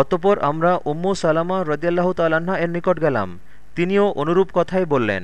অতপর আমরা উম্মু সালামা রদিয়াল্লাহ তাল্লাহ্না এর নিকট গেলাম। তিনিও অনুরূপ কথাই বললেন।